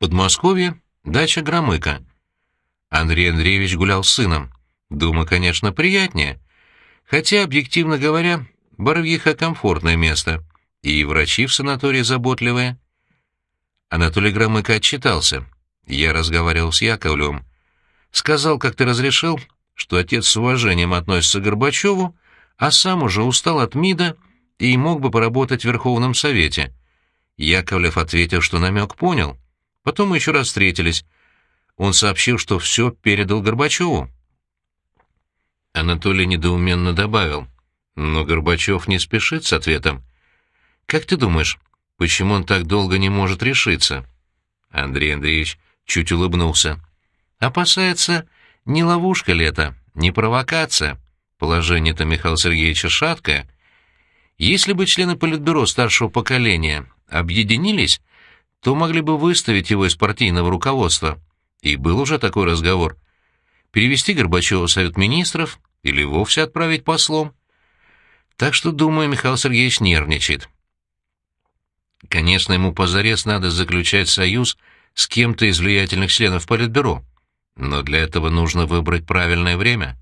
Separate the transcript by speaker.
Speaker 1: Подмосковье, дача Громыка. Андрей Андреевич гулял с сыном. Дума, конечно, приятнее. Хотя, объективно говоря, Боровьиха — комфортное место. И врачи в санатории заботливые. Анатолий Громыко отчитался. Я разговаривал с Яковлевым. Сказал, как ты разрешил, что отец с уважением относится к Горбачеву, а сам уже устал от МИДа и мог бы поработать в Верховном Совете. Яковлев ответил, что намек понял. Потом мы еще раз встретились. Он сообщил, что все передал Горбачеву. Анатолий недоуменно добавил. Но Горбачев не спешит с ответом. «Как ты думаешь, почему он так долго не может решиться?» Андрей Андреевич чуть улыбнулся. «Опасается, не ловушка ли это, не провокация. Положение-то Михаила Сергеевича шаткое. Если бы члены Политбюро старшего поколения объединились, то могли бы выставить его из партийного руководства. И был уже такой разговор. Перевести Горбачева в Совет Министров или вовсе отправить послом. Так что, думаю, Михаил Сергеевич нервничает. Конечно, ему позарез надо заключать союз с кем-то из влиятельных членов Политбюро, но для этого нужно выбрать правильное время.